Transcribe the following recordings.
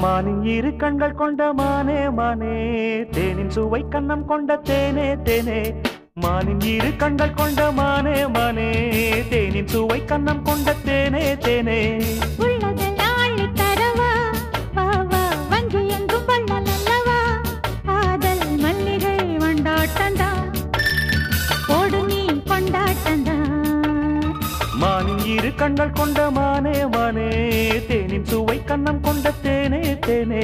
கண்கள் கொண்ட மானே மானே. தேனின் சுவை கண்ணம் கொண்ட தேனே தேனே. மானின் இரு கண்கள் கொண்ட மானே மானே. தேனின் சுவை கண்ணம் கொண்ட தேனே தேனே. மானின் இரு கண்கள் கொண்ட மானே மானே. தேனின் சுவை கண்ணம் கொண்ட తేనే తేనే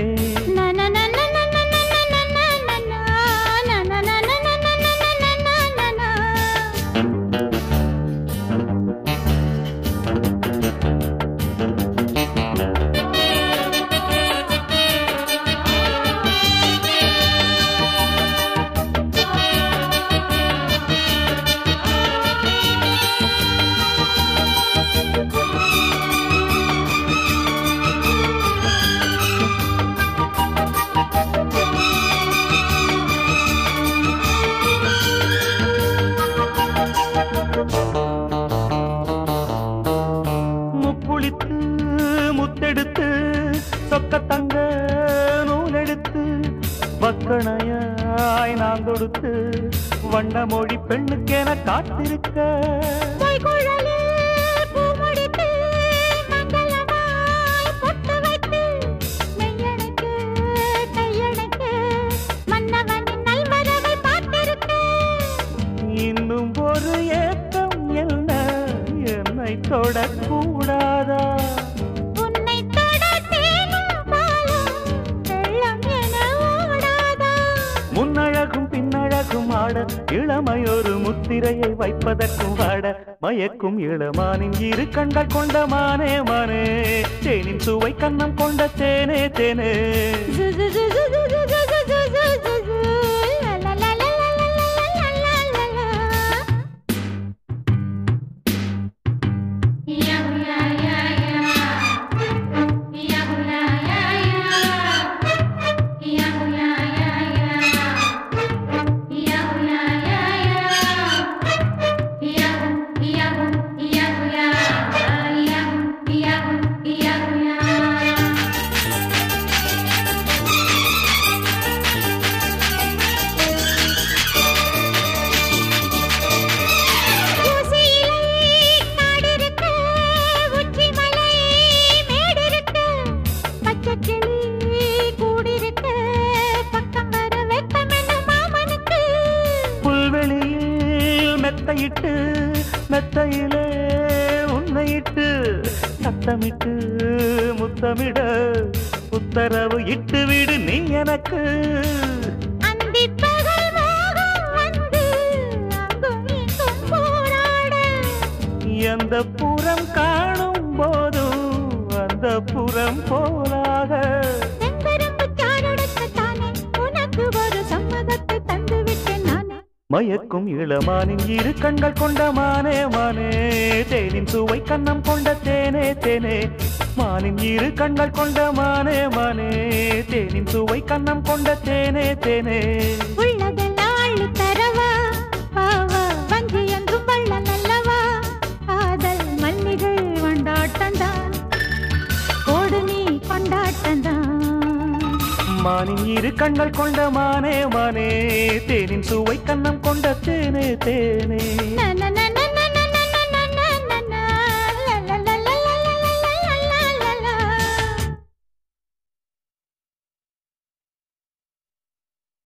சொக்க தங்க நூலெடுத்து வக்கணையாய் நான் தொடுத்து வண்ண மொழி பெண்ணுக்கென காத்திருக்க. பொய்குழலில் முத்திரையை வைப்பதற்கும் வாட மயக்கும் இளமானின் இரு கண்கள் கொண்ட மானே மானே. தேனின் சுவை கண்ணம் கொண்ட தேனே தேனே. சத்தமிட்டு முத்தமிட உத்தரவு இட்டு விடு நீ எனக்கு. எந்த புறம் காணும் போதும் அந்த புறம் போலாக மயக்கும் இளமானின் இரு கண்கள் கொண்ட மானே மானே. தேனின் சுவை கண்ணம் கொண்ட தேனே தேனே. மானின் இரு கண்கள் கொண்ட மானே மானே. தேனின் சுவை கண்ணம் கொண்ட தேனே தேனே. மானின் இரு கண்கள் கொண்ட மானே மானே. தேனின் சுவை கண்ணம் கொண்ட தேனே தேனே.